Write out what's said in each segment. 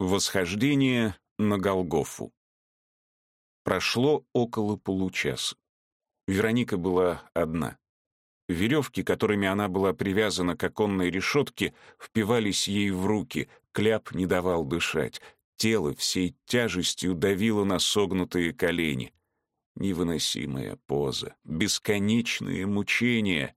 Восхождение на Голгофу. Прошло около получаса. Вероника была одна. Веревки, которыми она была привязана к оконной решетке, впивались ей в руки, кляп не давал дышать. Тело всей тяжестью давило на согнутые колени. Невыносимая поза, бесконечные мучения.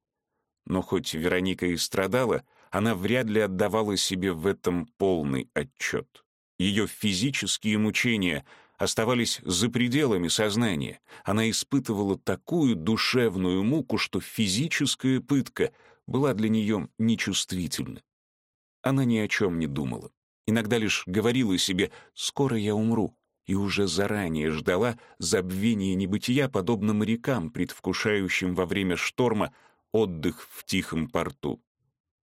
Но хоть Вероника и страдала, она вряд ли отдавала себе в этом полный отчет. Ее физические мучения оставались за пределами сознания. Она испытывала такую душевную муку, что физическая пытка была для нее нечувствительна. Она ни о чем не думала. Иногда лишь говорила себе «скоро я умру», и уже заранее ждала забвения небытия, подобно морякам, предвкушающим во время шторма отдых в тихом порту.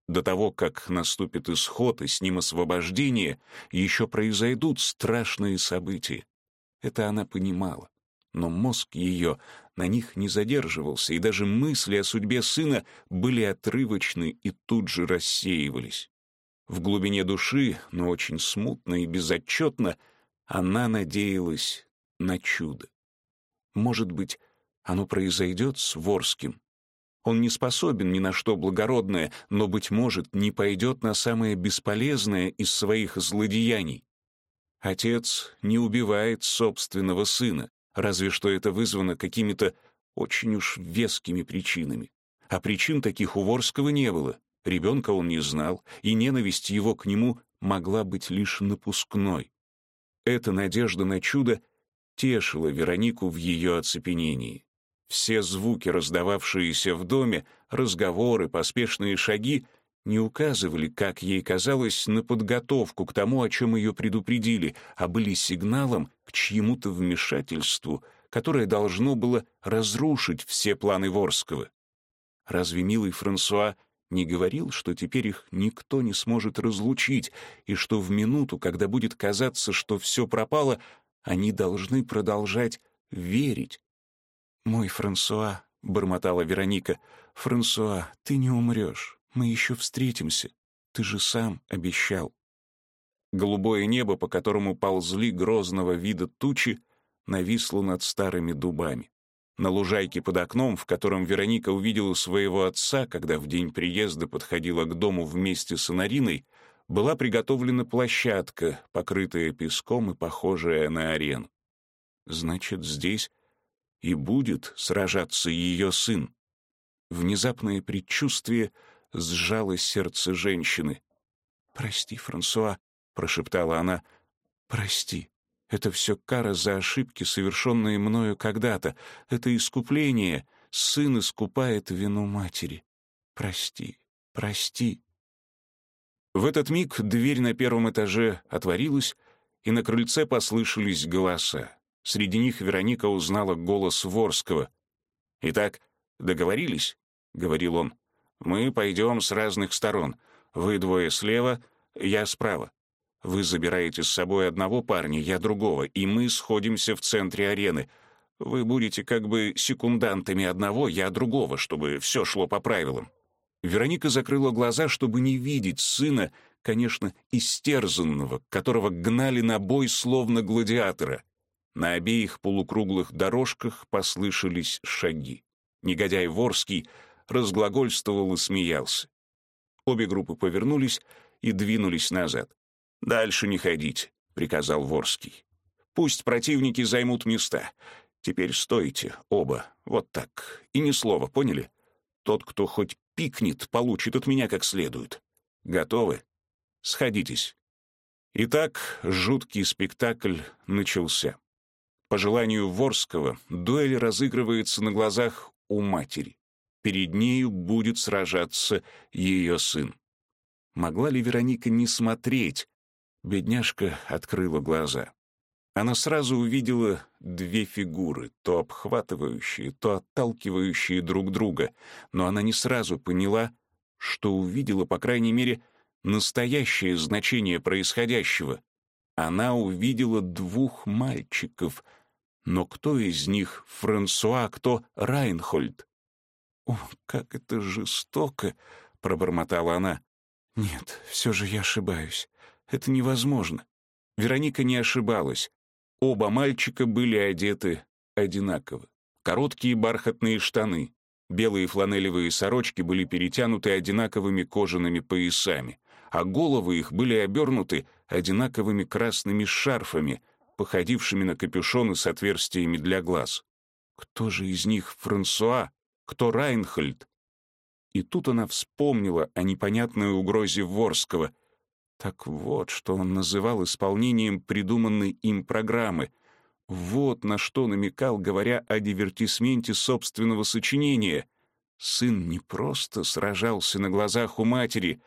До того, как наступит исход и с ним освобождение, еще произойдут страшные события. Это она понимала. Но мозг ее на них не задерживался, и даже мысли о судьбе сына были отрывочны и тут же рассеивались. В глубине души, но очень смутно и безотчетно, она надеялась на чудо. Может быть, оно произойдет с Ворским, он не способен ни на что благородное, но, быть может, не пойдет на самое бесполезное из своих злодеяний. Отец не убивает собственного сына, разве что это вызвано какими-то очень уж вескими причинами. А причин таких у Ворского не было. Ребенка он не знал, и ненависть его к нему могла быть лишь напускной. Эта надежда на чудо тешила Веронику в ее оцепенении. Все звуки, раздававшиеся в доме, разговоры, поспешные шаги, не указывали, как ей казалось, на подготовку к тому, о чем ее предупредили, а были сигналом к чьему-то вмешательству, которое должно было разрушить все планы Ворского. Разве милый Франсуа не говорил, что теперь их никто не сможет разлучить, и что в минуту, когда будет казаться, что все пропало, они должны продолжать верить, «Мой Франсуа», — бормотала Вероника, — «Франсуа, ты не умрешь, мы еще встретимся, ты же сам обещал». Голубое небо, по которому ползли грозного вида тучи, нависло над старыми дубами. На лужайке под окном, в котором Вероника увидела своего отца, когда в день приезда подходила к дому вместе с Анариной, была приготовлена площадка, покрытая песком и похожая на арену. Значит, здесь и будет сражаться ее сын. Внезапное предчувствие сжало сердце женщины. «Прости, Франсуа», — прошептала она, — «прости. Это все кара за ошибки, совершенные мною когда-то. Это искупление. Сын искупает вину матери. Прости, прости». В этот миг дверь на первом этаже отворилась, и на крыльце послышались голоса. Среди них Вероника узнала голос Ворского. «Итак, договорились?» — говорил он. «Мы пойдем с разных сторон. Вы двое слева, я справа. Вы забираете с собой одного парня, я другого, и мы сходимся в центре арены. Вы будете как бы секундантами одного, я другого, чтобы все шло по правилам». Вероника закрыла глаза, чтобы не видеть сына, конечно, истерзанного, которого гнали на бой словно гладиатора. На обеих полукруглых дорожках послышались шаги. Негодяй Ворский разглагольствовал и смеялся. Обе группы повернулись и двинулись назад. «Дальше не ходить, приказал Ворский. «Пусть противники займут места. Теперь стойте, оба, вот так. И ни слова, поняли? Тот, кто хоть пикнет, получит от меня как следует. Готовы? Сходитесь». Итак, жуткий спектакль начался. По желанию Ворского, дуэль разыгрывается на глазах у матери. Перед нею будет сражаться ее сын. Могла ли Вероника не смотреть? Бедняжка открыла глаза. Она сразу увидела две фигуры, то обхватывающие, то отталкивающие друг друга, но она не сразу поняла, что увидела, по крайней мере, настоящее значение происходящего. Она увидела двух мальчиков, но кто из них Франсуа, кто Райнхольд? «О, как это жестоко!» — пробормотала она. «Нет, все же я ошибаюсь. Это невозможно. Вероника не ошибалась. Оба мальчика были одеты одинаково. Короткие бархатные штаны, белые фланелевые сорочки были перетянуты одинаковыми кожаными поясами, а головы их были обернуты одинаковыми красными шарфами, походившими на капюшоны с отверстиями для глаз. Кто же из них Франсуа? Кто Райнхольд? И тут она вспомнила о непонятной угрозе Ворского. Так вот, что он называл исполнением придуманной им программы. Вот на что намекал, говоря о дивертисменте собственного сочинения. Сын не просто сражался на глазах у матери,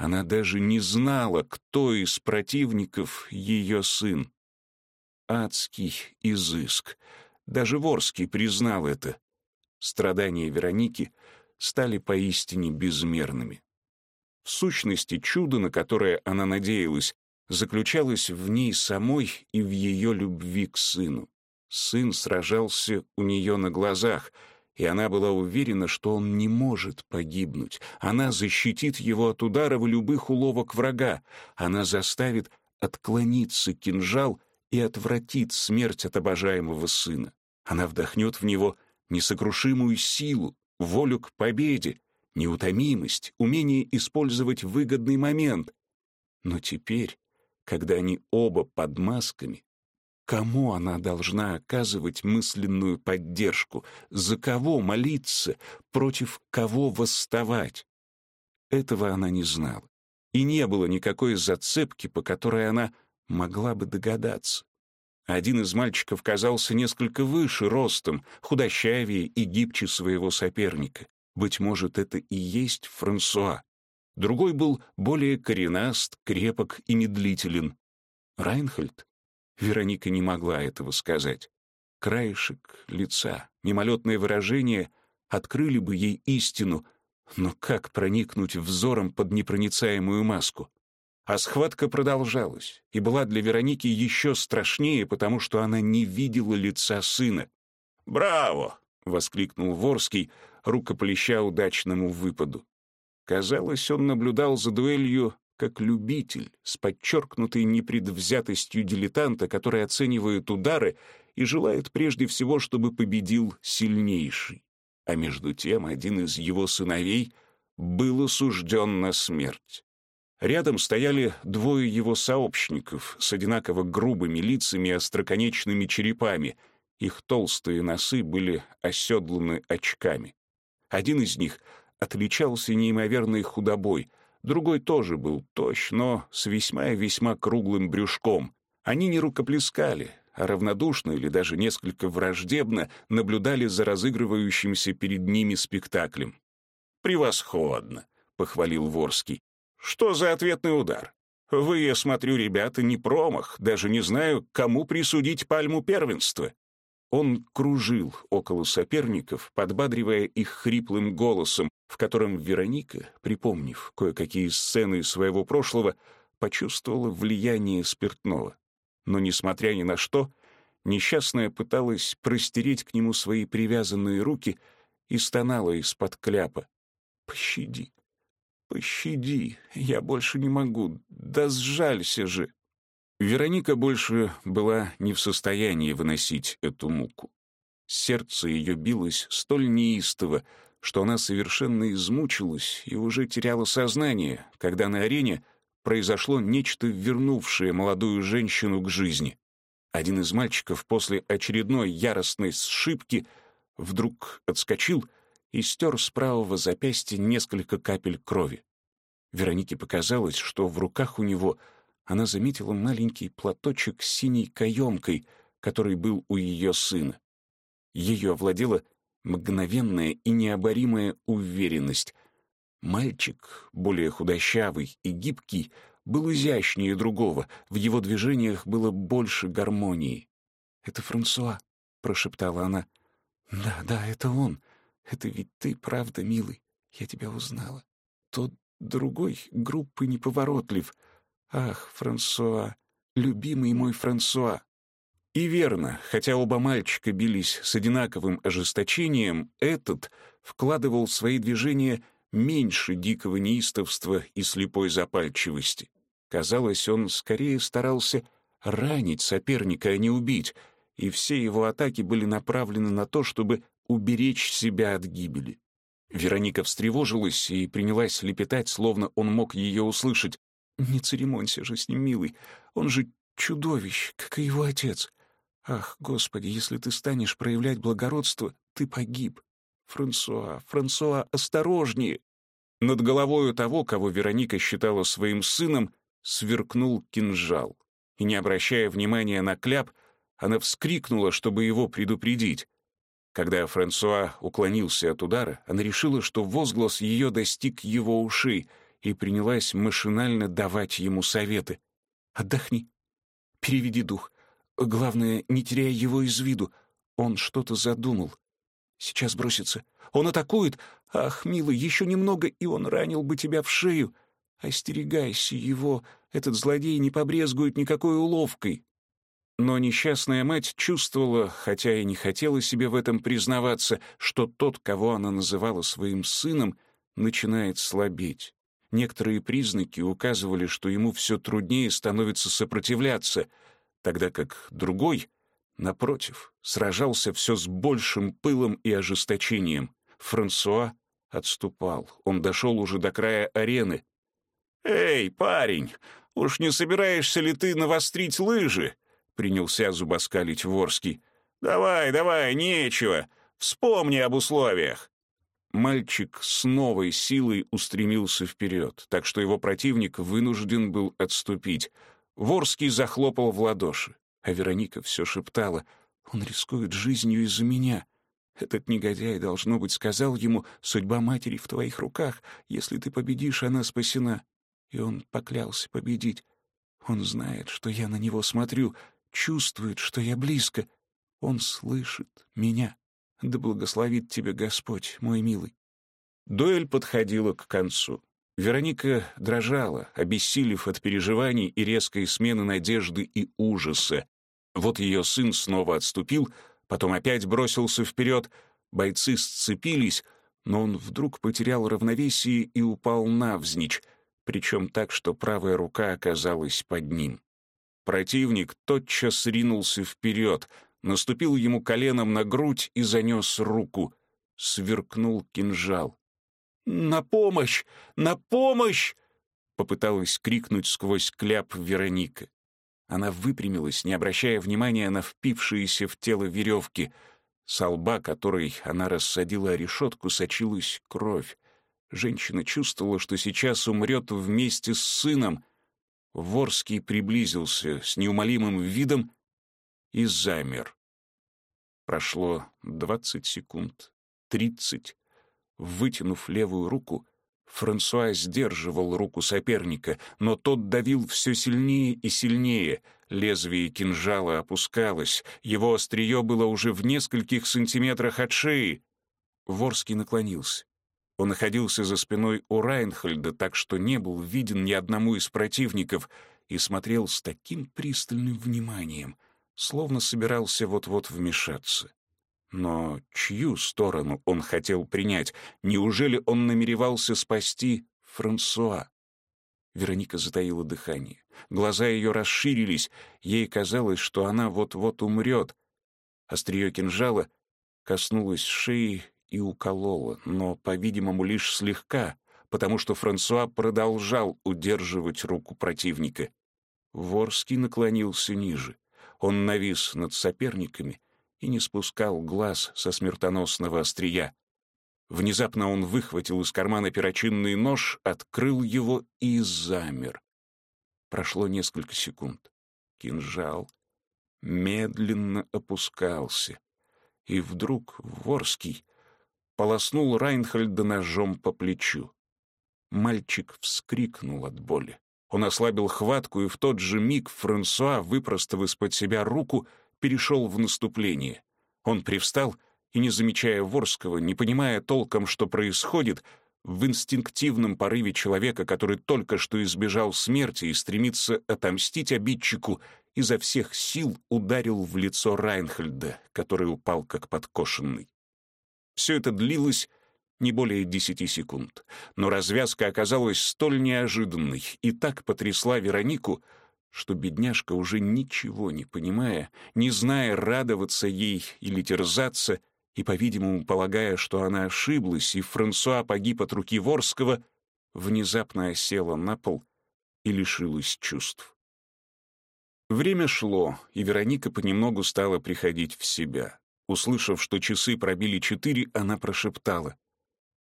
она даже не знала, кто из противников ее сын. Адский изыск. Даже Ворский признал это. Страдания Вероники стали поистине безмерными. В сущности, чудо, на которое она надеялась, заключалось в ней самой и в ее любви к сыну. Сын сражался у нее на глазах, и она была уверена, что он не может погибнуть. Она защитит его от ударов любых уловок врага. Она заставит отклониться кинжал и отвратит смерть от обожаемого сына. Она вдохнет в него несокрушимую силу, волю к победе, неутомимость, умение использовать выгодный момент. Но теперь, когда они оба под масками, кому она должна оказывать мысленную поддержку, за кого молиться, против кого восставать? Этого она не знала. И не было никакой зацепки, по которой она могла бы догадаться. Один из мальчиков казался несколько выше ростом, худощавее и гибче своего соперника. Быть может, это и есть Франсуа. Другой был более коренаст, крепок и медлителен. Райнхольд? Вероника не могла этого сказать. Краешек лица, мимолетное выражение открыли бы ей истину, но как проникнуть взором под непроницаемую маску? А схватка продолжалась и была для Вероники еще страшнее, потому что она не видела лица сына. «Браво!» — воскликнул Ворский, рукоплеща удачному выпаду. Казалось, он наблюдал за дуэлью как любитель, с подчеркнутой непредвзятостью дилетанта, который оценивает удары и желает прежде всего, чтобы победил сильнейший. А между тем один из его сыновей был осужден на смерть. Рядом стояли двое его сообщников с одинаково грубыми лицами и остроконечными черепами. Их толстые носы были оседланы очками. Один из них отличался неимоверной худобой, другой тоже был тощ, но с весьма и весьма круглым брюшком. Они не рукоплескали, а равнодушно или даже несколько враждебно наблюдали за разыгрывающимся перед ними спектаклем. «Превосходно!» — похвалил Ворский. Что за ответный удар? Вы, я смотрю, ребята, не промах, даже не знаю, кому присудить пальму первенства. Он кружил около соперников, подбадривая их хриплым голосом, в котором Вероника, припомнив кое-какие сцены своего прошлого, почувствовала влияние спиртного. Но, несмотря ни на что, несчастная пыталась простереть к нему свои привязанные руки и стонала из-под кляпа. «Пощади, «Пощади, я больше не могу, да сжалься же!» Вероника больше была не в состоянии выносить эту муку. Сердце ее билось столь неистово, что она совершенно измучилась и уже теряла сознание, когда на арене произошло нечто, вернувшее молодую женщину к жизни. Один из мальчиков после очередной яростной сшибки вдруг отскочил — и стер с правого запястья несколько капель крови. Веронике показалось, что в руках у него она заметила маленький платочек с синей каемкой, который был у ее сына. Ее овладела мгновенная и необоримая уверенность. Мальчик, более худощавый и гибкий, был изящнее другого, в его движениях было больше гармонии. «Это Франсуа», — прошептала она. «Да, да, это он. Это ведь ты, правда, милый. Я тебя узнала. Тот другой группы неповоротлив. Ах, Франсуа, любимый мой Франсуа. И верно, хотя оба мальчика бились с одинаковым ожесточением, этот вкладывал в свои движения меньше дикого неистовства и слепой запальчивости. Казалось, он скорее старался ранить соперника, а не убить, и все его атаки были направлены на то, чтобы уберечь себя от гибели. Вероника встревожилась и принялась лепетать, словно он мог ее услышать. «Не церемонься же с ним, милый. Он же чудовищ, как и его отец. Ах, Господи, если ты станешь проявлять благородство, ты погиб. Франсуа, Франсуа, осторожнее!» Над головой того, кого Вероника считала своим сыном, сверкнул кинжал. И, не обращая внимания на кляп, она вскрикнула, чтобы его предупредить. Когда Франсуа уклонился от удара, она решила, что возглас ее достиг его ушей и принялась машинально давать ему советы. «Отдохни. Переведи дух. Главное, не теряй его из виду. Он что-то задумал. Сейчас бросится. Он атакует. Ах, милый, еще немного, и он ранил бы тебя в шею. Остерегайся его. Этот злодей не побрезгует никакой уловкой. Но несчастная мать чувствовала, хотя и не хотела себе в этом признаваться, что тот, кого она называла своим сыном, начинает слабеть. Некоторые признаки указывали, что ему все труднее становится сопротивляться, тогда как другой, напротив, сражался все с большим пылом и ожесточением. Франсуа отступал. Он дошел уже до края арены. «Эй, парень, уж не собираешься ли ты навострить лыжи?» принялся зубоскалить Ворский. «Давай, давай, нечего. Вспомни об условиях». Мальчик с новой силой устремился вперед, так что его противник вынужден был отступить. Ворский захлопал в ладоши, а Вероника все шептала. «Он рискует жизнью из-за меня. Этот негодяй, должно быть, сказал ему, судьба матери в твоих руках. Если ты победишь, она спасена. И он поклялся победить. Он знает, что я на него смотрю, чувствует, что я близко. Он слышит меня. Да благословит тебя Господь, мой милый. Дуэль подходила к концу. Вероника дрожала, обессилев от переживаний и резкой смены надежды и ужаса. Вот ее сын снова отступил, потом опять бросился вперед. Бойцы сцепились, но он вдруг потерял равновесие и упал навзничь, причем так, что правая рука оказалась под ним. Противник тотчас ринулся вперед, наступил ему коленом на грудь и занес руку. Сверкнул кинжал. «На помощь! На помощь!» Попыталась крикнуть сквозь кляп Вероника. Она выпрямилась, не обращая внимания на впившиеся в тело веревки. С лба, которой она рассадила решетку, сочилась кровь. Женщина чувствовала, что сейчас умрет вместе с сыном, Ворский приблизился с неумолимым видом и замер. Прошло двадцать секунд, тридцать. Вытянув левую руку, Франсуа сдерживал руку соперника, но тот давил все сильнее и сильнее. Лезвие кинжала опускалось, его острие было уже в нескольких сантиметрах от шеи. Ворский наклонился. Он находился за спиной у Райнхольда, так что не был виден ни одному из противников и смотрел с таким пристальным вниманием, словно собирался вот-вот вмешаться. Но чью сторону он хотел принять? Неужели он намеревался спасти Франсуа? Вероника затаила дыхание. Глаза ее расширились, ей казалось, что она вот-вот умрет. Острие кинжала коснулось шеи и уколола, но, по-видимому, лишь слегка, потому что Франсуа продолжал удерживать руку противника. Ворский наклонился ниже. Он навис над соперниками и не спускал глаз со смертоносного острия. Внезапно он выхватил из кармана перочинный нож, открыл его и замер. Прошло несколько секунд. Кинжал медленно опускался. И вдруг Ворский полоснул Райнхольда ножом по плечу. Мальчик вскрикнул от боли. Он ослабил хватку, и в тот же миг Франсуа, выпростав из-под себя руку, перешел в наступление. Он привстал и, не замечая Ворского, не понимая толком, что происходит, в инстинктивном порыве человека, который только что избежал смерти и стремится отомстить обидчику, изо всех сил ударил в лицо Райнхольда, который упал как подкошенный. Все это длилось не более десяти секунд. Но развязка оказалась столь неожиданной и так потрясла Веронику, что бедняжка, уже ничего не понимая, не зная, радоваться ей или терзаться, и, по-видимому, полагая, что она ошиблась, и Франсуа погиб от руки Ворского, внезапно осела на пол и лишилась чувств. Время шло, и Вероника понемногу стала приходить в себя. Услышав, что часы пробили четыре, она прошептала.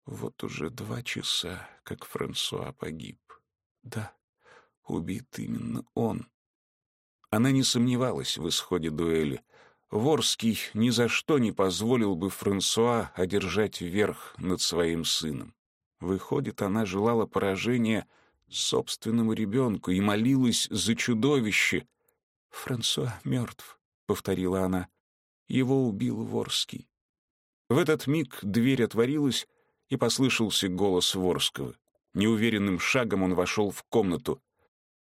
«Вот уже два часа, как Франсуа погиб. Да, убит именно он». Она не сомневалась в исходе дуэли. Ворский ни за что не позволил бы Франсуа одержать верх над своим сыном. Выходит, она желала поражения собственному ребенку и молилась за чудовище. «Франсуа мертв», — повторила она. Его убил Ворский. В этот миг дверь отворилась, и послышался голос Ворского. Неуверенным шагом он вошел в комнату.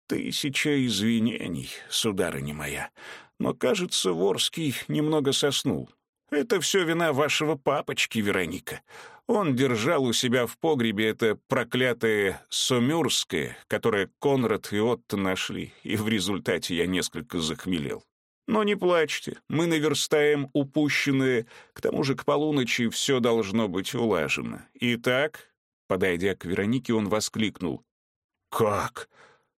«Тысяча извинений, сударыня моя, но, кажется, Ворский немного соснул. Это все вина вашего папочки, Вероника. Он держал у себя в погребе это проклятое Сумюрское, которое Конрад и Отто нашли, и в результате я несколько захмелел. Но не плачьте, мы наверстаем упущенное, к тому же к полуночи все должно быть улажено. Итак, подойдя к Веронике, он воскликнул. «Как?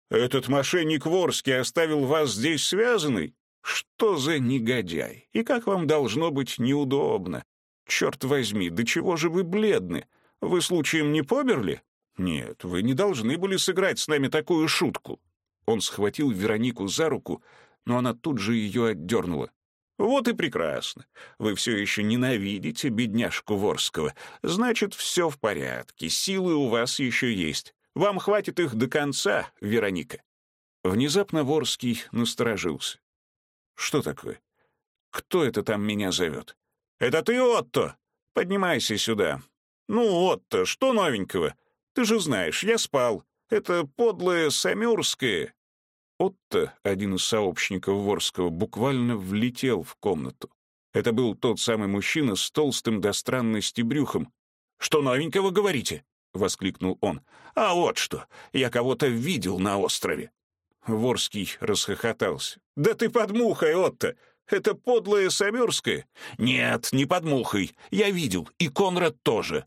Этот мошенник Ворский оставил вас здесь связанный? Что за негодяй? И как вам должно быть неудобно? Черт возьми, до чего же вы бледны? Вы случаем не померли? Нет, вы не должны были сыграть с нами такую шутку». Он схватил Веронику за руку, но она тут же ее отдернула. «Вот и прекрасно. Вы все еще ненавидите бедняжку Ворского. Значит, все в порядке, силы у вас еще есть. Вам хватит их до конца, Вероника». Внезапно Ворский насторожился. «Что такое? Кто это там меня зовет?» «Это ты, Отто! Поднимайся сюда. Ну, Отто, что новенького? Ты же знаешь, я спал. Это подлое Самюрское Отто, один из сообщников Ворского, буквально влетел в комнату. Это был тот самый мужчина с толстым до странности брюхом. «Что новенького говорите?» — воскликнул он. «А вот что! Я кого-то видел на острове!» Ворский расхохотался. «Да ты под мухой, Отто! Это подлое Самюрское?» «Нет, не под мухой. Я видел, и Конрад тоже».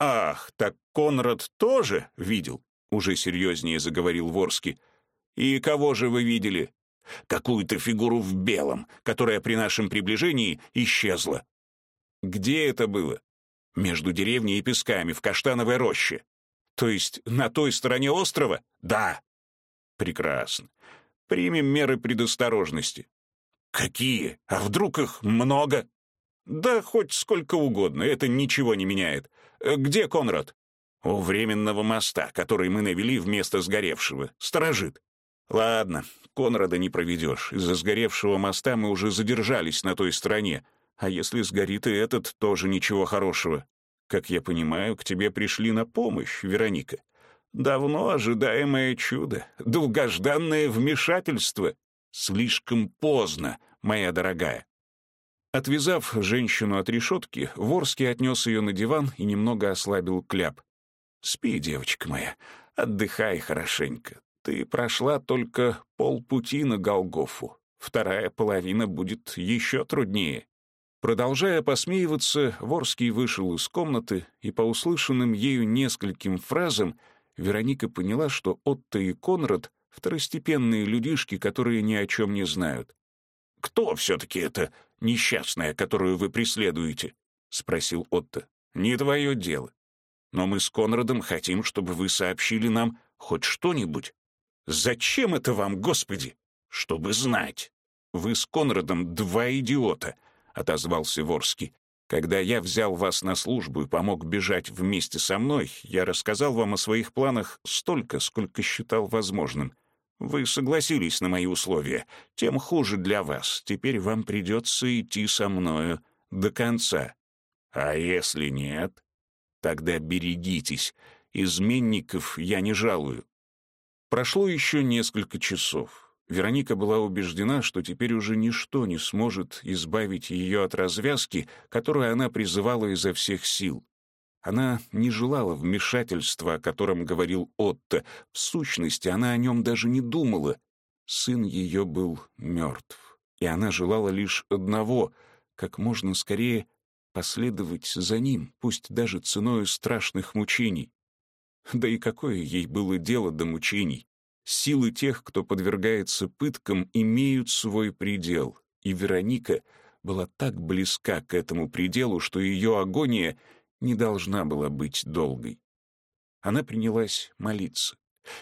«Ах, так Конрад тоже видел?» — уже серьезнее заговорил Ворский. «И кого же вы видели?» «Какую-то фигуру в белом, которая при нашем приближении исчезла». «Где это было?» «Между деревней и песками, в Каштановой роще». «То есть на той стороне острова?» «Да». «Прекрасно. Примем меры предосторожности». «Какие? А вдруг их много?» «Да хоть сколько угодно, это ничего не меняет. Где Конрад?» «У временного моста, который мы навели вместо сгоревшего. Сторожит. Ладно, Конрада не проведешь. Из-за сгоревшего моста мы уже задержались на той стороне. А если сгорит и этот, тоже ничего хорошего. Как я понимаю, к тебе пришли на помощь, Вероника. Давно ожидаемое чудо, долгожданное вмешательство. Слишком поздно, моя дорогая. Отвязав женщину от решетки, Ворский отнес ее на диван и немного ослабил кляп. «Спи, девочка моя, отдыхай хорошенько. Ты прошла только полпути на Голгофу. Вторая половина будет еще труднее». Продолжая посмеиваться, Ворский вышел из комнаты, и по услышанным ею нескольким фразам Вероника поняла, что Отто и Конрад — второстепенные людишки, которые ни о чем не знают. «Кто все-таки это несчастная, которую вы преследуете?» — спросил Отто. «Не твое дело. Но мы с Конрадом хотим, чтобы вы сообщили нам хоть что-нибудь. Зачем это вам, Господи? Чтобы знать. Вы с Конрадом два идиота, отозвался Ворский. Когда я взял вас на службу и помог бежать вместе со мной, я рассказал вам о своих планах столько, сколько считал возможным. Вы согласились на мои условия. Тем хуже для вас. Теперь вам придется идти со мною до конца. А если нет, тогда берегитесь. Изменников я не жалую. Прошло еще несколько часов. Вероника была убеждена, что теперь уже ничто не сможет избавить ее от развязки, которую она призывала изо всех сил. Она не желала вмешательства, о котором говорил Отто. В сущности, она о нем даже не думала. Сын ее был мертв, и она желала лишь одного — как можно скорее последовать за ним, пусть даже ценой страшных мучений. Да и какое ей было дело до мучений? Силы тех, кто подвергается пыткам, имеют свой предел, и Вероника была так близка к этому пределу, что ее агония не должна была быть долгой. Она принялась молиться.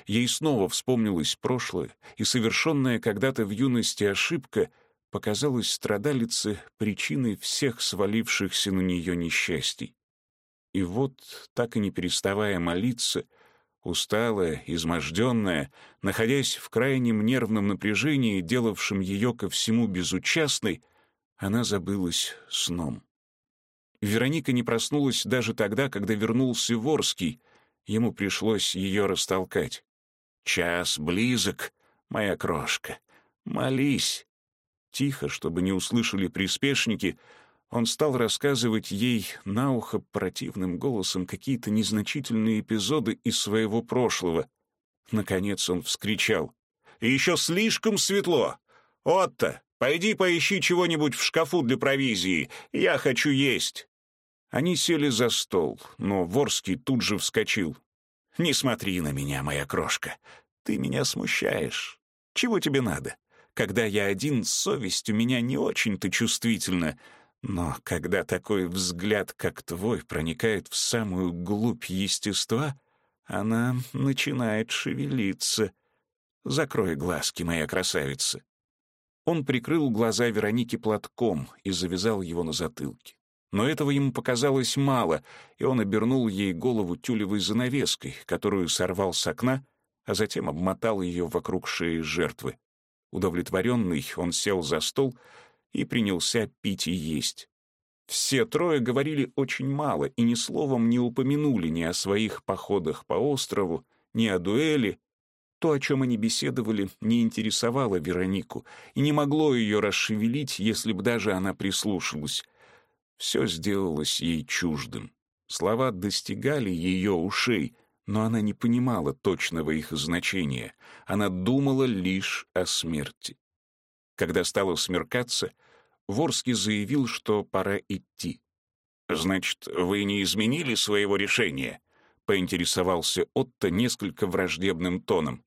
Ей снова вспомнилось прошлое, и совершенная когда-то в юности ошибка показалась страдалице причиной всех свалившихся на нее несчастий. И вот, так и не переставая молиться, усталая, изможденная, находясь в крайнем нервном напряжении, делавшем ее ко всему безучастной, она забылась сном. Вероника не проснулась даже тогда, когда вернулся Ворский. Ему пришлось ее растолкать. «Час близок, моя крошка. Молись». Тихо, чтобы не услышали приспешники, он стал рассказывать ей на ухо противным голосом какие-то незначительные эпизоды из своего прошлого. Наконец он вскричал. «Еще слишком светло! Отто, пойди поищи чего-нибудь в шкафу для провизии. Я хочу есть!» Они сели за стол, но Ворский тут же вскочил. «Не смотри на меня, моя крошка. Ты меня смущаешь. Чего тебе надо? Когда я один, совесть у меня не очень-то чувствительна. Но когда такой взгляд, как твой, проникает в самую глубь естества, она начинает шевелиться. Закрой глазки, моя красавица. Он прикрыл глаза Вероники платком и завязал его на затылке. Но этого ему показалось мало, и он обернул ей голову тюлевой занавеской, которую сорвал с окна, а затем обмотал ее вокруг шеи жертвы. Удовлетворенный, он сел за стол и принялся пить и есть. Все трое говорили очень мало и ни словом не упомянули ни о своих походах по острову, ни о дуэли. То, о чем они беседовали, не интересовало Веронику и не могло ее расшевелить, если бы даже она прислушалась. Все сделалось ей чуждым. Слова достигали ее ушей, но она не понимала точного их значения. Она думала лишь о смерти. Когда стало смеркаться, Ворский заявил, что пора идти. «Значит, вы не изменили своего решения?» — поинтересовался Отто несколько враждебным тоном.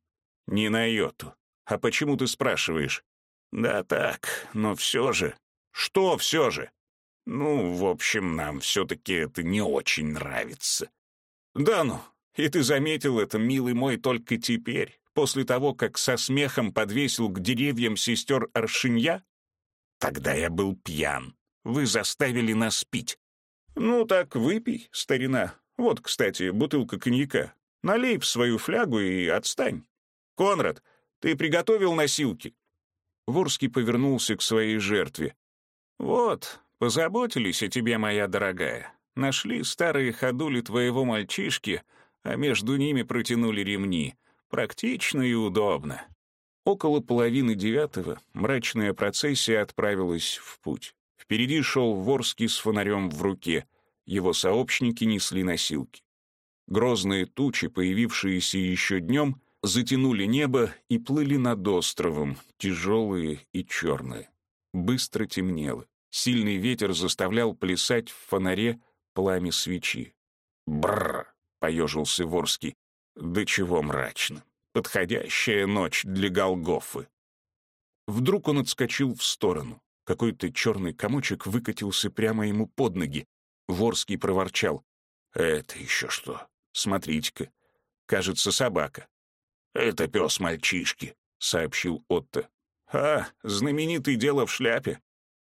«Не на йоту. А почему ты спрашиваешь?» «Да так, но все же...» «Что все же?» «Ну, в общем, нам все-таки это не очень нравится». «Да ну, и ты заметил это, милый мой, только теперь, после того, как со смехом подвесил к деревьям сестер Аршинья? Тогда я был пьян. Вы заставили нас пить. Ну так выпей, старина. Вот, кстати, бутылка коньяка. Налей в свою флягу и отстань. Конрад, ты приготовил носилки?» Ворский повернулся к своей жертве. «Вот, позаботились о тебе, моя дорогая. Нашли старые ходули твоего мальчишки, а между ними протянули ремни. Практично и удобно. Около половины девятого мрачная процессия отправилась в путь. Впереди шел Ворский с фонарем в руке. Его сообщники несли носилки. Грозные тучи, появившиеся еще днем, затянули небо и плыли над островом, тяжелые и черные. Быстро темнело. Сильный ветер заставлял плясать в фонаре пламя свечи. Бррр! поежился Ворский. «Да чего мрачно. Подходящая ночь для Голгофы». Вдруг он отскочил в сторону. Какой-то черный комочек выкатился прямо ему под ноги. Ворский проворчал. «Это еще что? Смотрите-ка. Кажется, собака». «Это пес мальчишки», — сообщил Отто. «А, знаменитый дело в шляпе.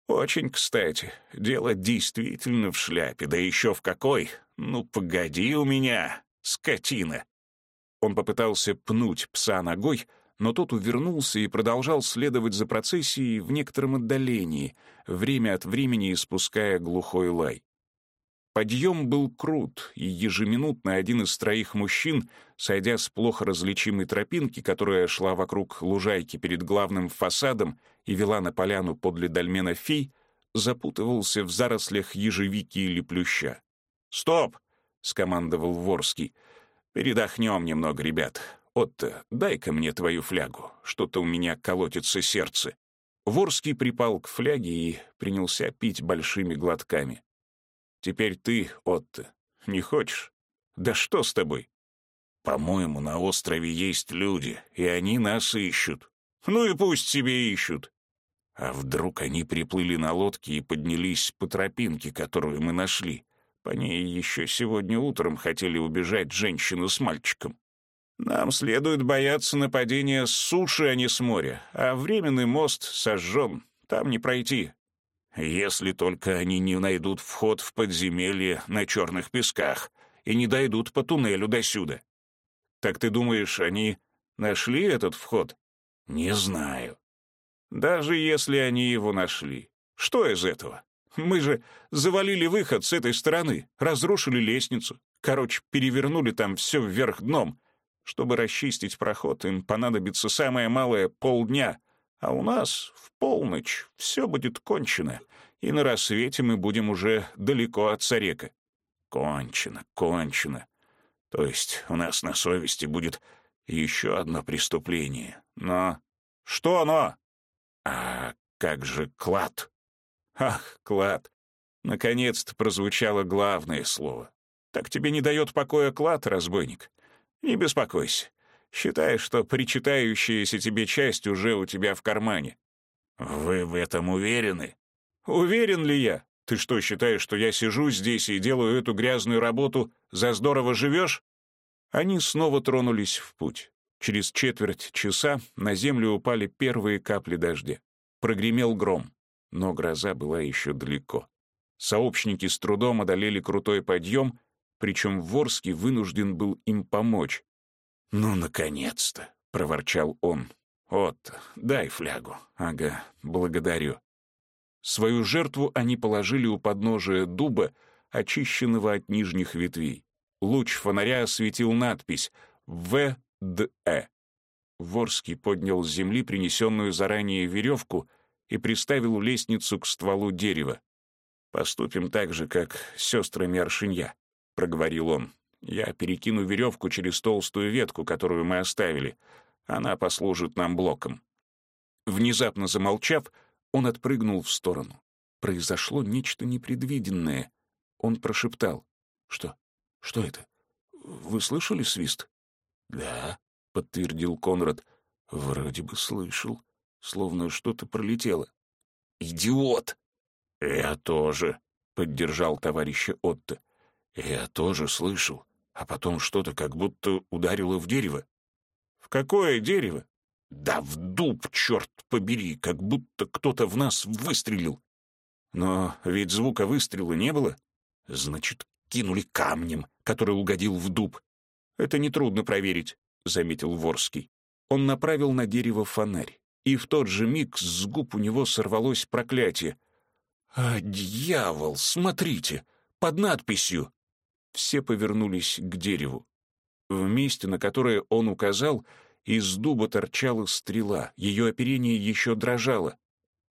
Очень кстати. Дело действительно в шляпе, да еще в какой. Ну, погоди у меня, скотина. Он попытался пнуть пса ногой, но тот увернулся и продолжал следовать за процессией в некотором отдалении, время от времени испуская глухой лай. Подъем был крут, и ежеминутно один из троих мужчин, сойдя с плохо различимой тропинки, которая шла вокруг лужайки перед главным фасадом и вела на поляну подле дольмена фей, запутывался в зарослях ежевики или плюща. «Стоп!» — скомандовал Ворский. «Передохнем немного, ребят. Отто, дай-ка мне твою флягу, что-то у меня колотится сердце». Ворский припал к фляге и принялся пить большими глотками. «Теперь ты, Отто, не хочешь? Да что с тобой?» «По-моему, на острове есть люди, и они нас ищут. Ну и пусть себе ищут. А вдруг они приплыли на лодке и поднялись по тропинке, которую мы нашли? По ней еще сегодня утром хотели убежать женщину с мальчиком. Нам следует бояться нападения с суши, а не с моря, а временный мост сожжен, там не пройти. Если только они не найдут вход в подземелье на черных песках и не дойдут по туннелю до сюда. Так ты думаешь, они нашли этот вход? Не знаю. Даже если они его нашли, что из этого? Мы же завалили выход с этой стороны, разрушили лестницу. Короче, перевернули там все вверх дном — чтобы расчистить проход, им понадобится самое малое полдня, а у нас в полночь все будет кончено, и на рассвете мы будем уже далеко от Царека. Кончено, кончено. То есть у нас на совести будет еще одно преступление. Но... Что оно? А как же клад? Ах, клад. Наконец-то прозвучало главное слово. Так тебе не дает покоя клад, разбойник? Не беспокойся. Считай, что причитающаяся тебе часть уже у тебя в кармане. Вы в этом уверены? Уверен ли я? Ты что, считаешь, что я сижу здесь и делаю эту грязную работу за здорово живешь? Они снова тронулись в путь. Через четверть часа на землю упали первые капли дождя. Прогремел гром, но гроза была еще далеко. Сообщники с трудом одолели крутой подъем причем Ворский вынужден был им помочь. «Ну, наконец-то!» — проворчал он. «Вот, дай флягу. Ага, благодарю». Свою жертву они положили у подножия дуба, очищенного от нижних ветвей. Луч фонаря осветил надпись «ВДЭ». Ворский поднял с земли принесенную заранее веревку и приставил лестницу к стволу дерева. «Поступим так же, как с сестрами Аршинья проговорил он. «Я перекину веревку через толстую ветку, которую мы оставили. Она послужит нам блоком». Внезапно замолчав, он отпрыгнул в сторону. Произошло нечто непредвиденное. Он прошептал. «Что? Что это? Вы слышали свист?» «Да», — подтвердил Конрад. «Вроде бы слышал, словно что-то пролетело». «Идиот!» «Я тоже», — поддержал товарища Отто. Я тоже слышал, а потом что-то как будто ударило в дерево. В какое дерево? Да в дуб, черт побери, как будто кто-то в нас выстрелил. Но ведь звука выстрела не было. Значит, кинули камнем, который угодил в дуб. Это нетрудно проверить, — заметил Ворский. Он направил на дерево фонарь, и в тот же миг с губ у него сорвалось проклятие. «А, дьявол, смотрите, под надписью!» Все повернулись к дереву. В месте, на которое он указал, из дуба торчала стрела, ее оперение еще дрожало.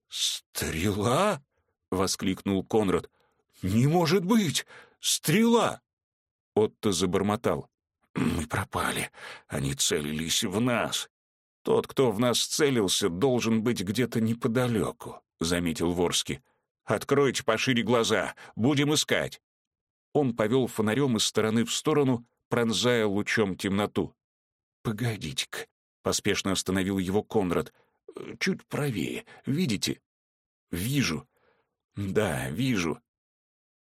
«Стрела?» — воскликнул Конрад. «Не может быть! Стрела!» Отто забормотал. «Мы пропали. Они целились в нас. Тот, кто в нас целился, должен быть где-то неподалеку», — заметил Ворский. «Откройте пошире глаза. Будем искать». Он повел фонарем из стороны в сторону, пронзая лучом темноту. «Погодите-ка», — поспешно остановил его Конрад. «Чуть правее. Видите?» «Вижу. Да, вижу».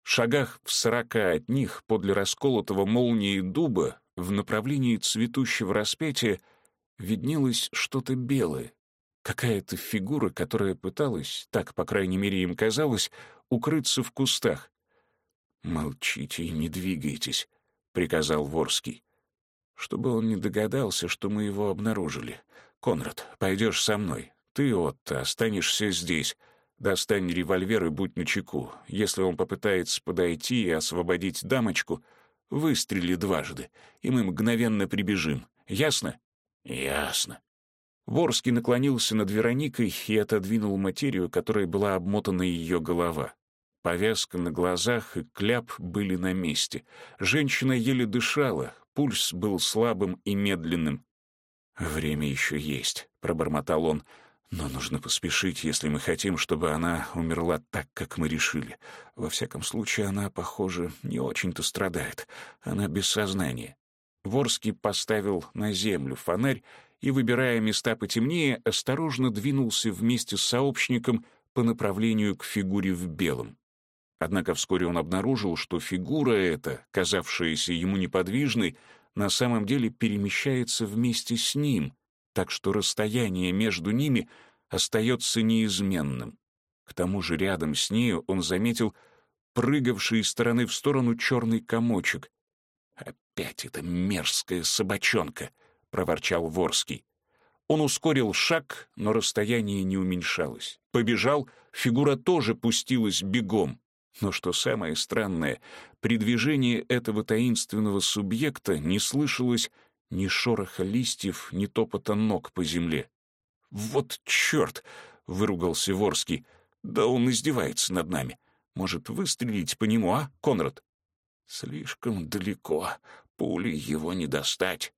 В шагах в сорока от них, подле расколотого молнии дуба, в направлении цветущего распятия, виднелось что-то белое. Какая-то фигура, которая пыталась, так, по крайней мере, им казалось, укрыться в кустах. «Молчите и не двигайтесь», — приказал Ворский. «Чтобы он не догадался, что мы его обнаружили. Конрад, пойдешь со мной. Ты, Отто, останешься здесь. Достань револьвер и будь начеку. Если он попытается подойти и освободить дамочку, выстрели дважды, и мы мгновенно прибежим. Ясно?» «Ясно». Ворский наклонился над Вероникой и отодвинул материю, которой была обмотана ее голова. Повязка на глазах и кляп были на месте. Женщина еле дышала, пульс был слабым и медленным. «Время еще есть», — пробормотал он. «Но нужно поспешить, если мы хотим, чтобы она умерла так, как мы решили. Во всяком случае, она, похоже, не очень-то страдает. Она без сознания». Ворский поставил на землю фонарь и, выбирая места потемнее, осторожно двинулся вместе с сообщником по направлению к фигуре в белом. Однако вскоре он обнаружил, что фигура эта, казавшаяся ему неподвижной, на самом деле перемещается вместе с ним, так что расстояние между ними остается неизменным. К тому же рядом с нею он заметил прыгавший из стороны в сторону черный комочек. «Опять эта мерзкая собачонка!» — проворчал Ворский. Он ускорил шаг, но расстояние не уменьшалось. Побежал, фигура тоже пустилась бегом. Но что самое странное, при движении этого таинственного субъекта не слышалось ни шороха листьев, ни топота ног по земле. «Вот черт!» — выругался Ворский. «Да он издевается над нами. Может, выстрелить по нему, а, Конрад?» «Слишком далеко. Пули его не достать».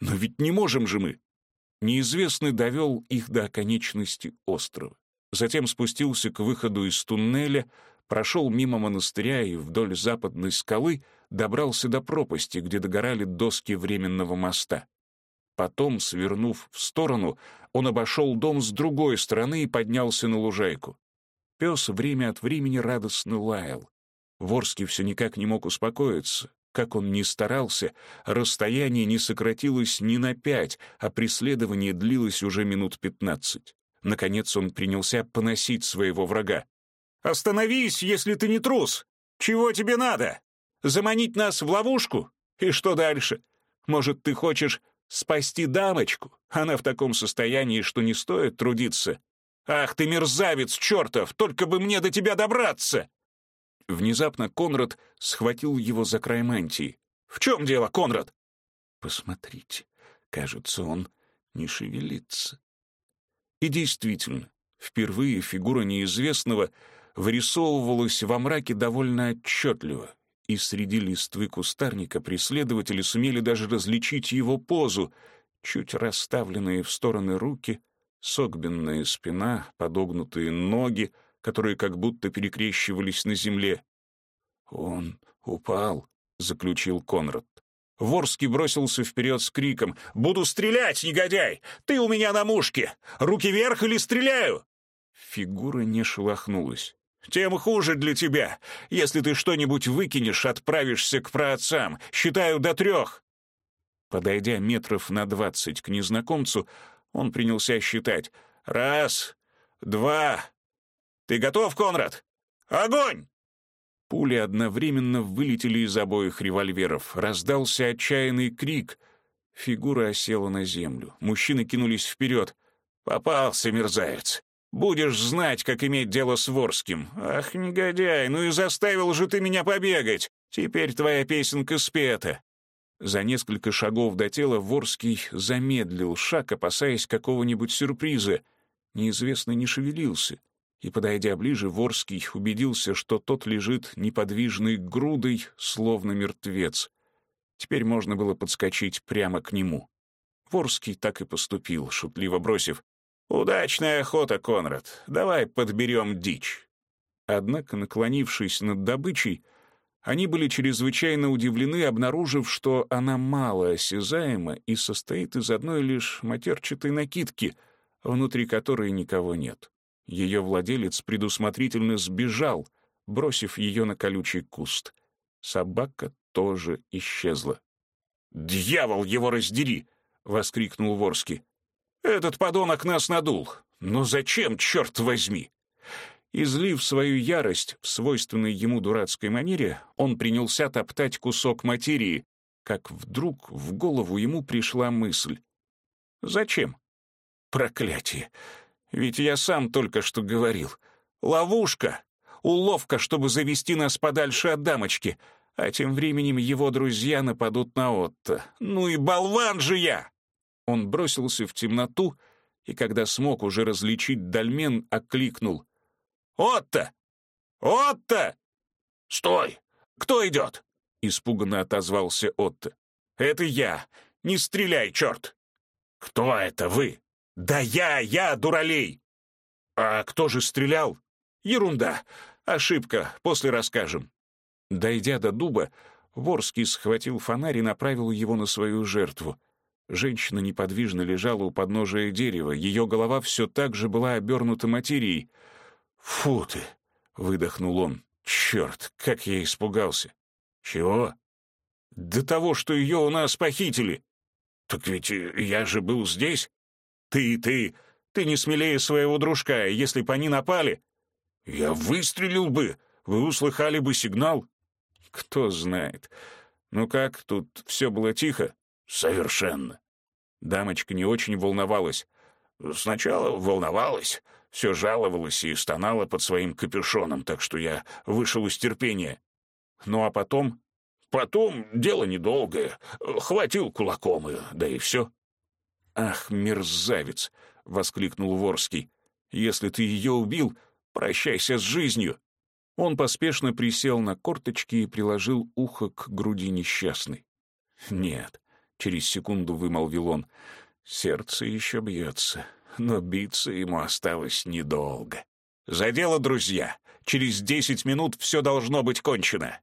«Но ведь не можем же мы!» Неизвестный довел их до оконечности острова. Затем спустился к выходу из туннеля, прошел мимо монастыря и вдоль западной скалы добрался до пропасти, где догорали доски временного моста. Потом, свернув в сторону, он обошел дом с другой стороны и поднялся на лужайку. Пес время от времени радостно лаял. Ворский все никак не мог успокоиться. Как он ни старался, расстояние не сократилось ни на пять, а преследование длилось уже минут пятнадцать. Наконец он принялся поносить своего врага. Остановись, если ты не трус! Чего тебе надо? Заманить нас в ловушку? И что дальше? Может, ты хочешь спасти дамочку? Она в таком состоянии, что не стоит трудиться. Ах ты мерзавец чертов! Только бы мне до тебя добраться!» Внезапно Конрад схватил его за край мантии. «В чем дело, Конрад?» «Посмотрите, кажется, он не шевелится». И действительно, впервые фигура неизвестного — вырисовывалось во мраке довольно отчетливо, и среди листвы кустарника преследователи сумели даже различить его позу, чуть расставленные в стороны руки, согбенная спина, подогнутые ноги, которые как будто перекрещивались на земле. «Он упал», — заключил Конрад. Ворский бросился вперед с криком «Буду стрелять, негодяй! Ты у меня на мушке! Руки вверх или стреляю!» Фигура не шелохнулась тем хуже для тебя. Если ты что-нибудь выкинешь, отправишься к праотцам. Считаю до трех». Подойдя метров на двадцать к незнакомцу, он принялся считать. «Раз, два. Ты готов, Конрад? Огонь!» Пули одновременно вылетели из обоих револьверов. Раздался отчаянный крик. Фигура осела на землю. Мужчины кинулись вперед. «Попался, мерзавец! Будешь знать, как иметь дело с Ворским. Ах, негодяй, ну и заставил же ты меня побегать. Теперь твоя песенка спета». За несколько шагов до тела Ворский замедлил шаг, опасаясь какого-нибудь сюрприза. Неизвестный не шевелился. И, подойдя ближе, Ворский убедился, что тот лежит неподвижной грудой, словно мертвец. Теперь можно было подскочить прямо к нему. Ворский так и поступил, шутливо бросив «Удачная охота, Конрад. Давай подберем дичь». Однако, наклонившись над добычей, они были чрезвычайно удивлены, обнаружив, что она мало осязаема и состоит из одной лишь матерчатой накидки, внутри которой никого нет. Ее владелец предусмотрительно сбежал, бросив ее на колючий куст. Собака тоже исчезла. «Дьявол его раздери!» — воскликнул Ворский. Этот подонок нас надул. Но зачем, черт возьми? Излив свою ярость в свойственной ему дурацкой манере, он принялся топтать кусок материи, как вдруг в голову ему пришла мысль. «Зачем?» «Проклятие! Ведь я сам только что говорил. Ловушка! Уловка, чтобы завести нас подальше от дамочки, а тем временем его друзья нападут на Отто. Ну и болван же я!» Он бросился в темноту и, когда смог уже различить дольмен, окликнул. «Отто! Отто!» «Стой! Кто идет?» — испуганно отозвался Отто. «Это я! Не стреляй, черт!» «Кто это вы?» «Да я, я, дуралей!» «А кто же стрелял?» «Ерунда. Ошибка. После расскажем». Дойдя до дуба, Ворский схватил фонарь и направил его на свою жертву. Женщина неподвижно лежала у подножия дерева, ее голова все так же была обернута материей. «Фу ты!» — выдохнул он. «Черт, как я испугался!» «Чего?» «До того, что ее у нас похитили!» «Так ведь я же был здесь!» «Ты, ты, ты не смелее своего дружка, если бы они напали!» «Я выстрелил бы, вы услыхали бы сигнал!» «Кто знает. Ну как, тут все было тихо?» «Совершенно». Дамочка не очень волновалась. Сначала волновалась, все жаловалась и стонала под своим капюшоном, так что я вышел из терпения. Ну а потом... Потом дело недолгое. Хватил кулаком, и, да и все. «Ах, мерзавец!» — воскликнул Ворский. «Если ты ее убил, прощайся с жизнью!» Он поспешно присел на корточки и приложил ухо к груди несчастной. «Нет, — через секунду вымолвил он. «Сердце еще бьется, но биться ему осталось недолго. За дело, друзья! Через десять минут все должно быть кончено!»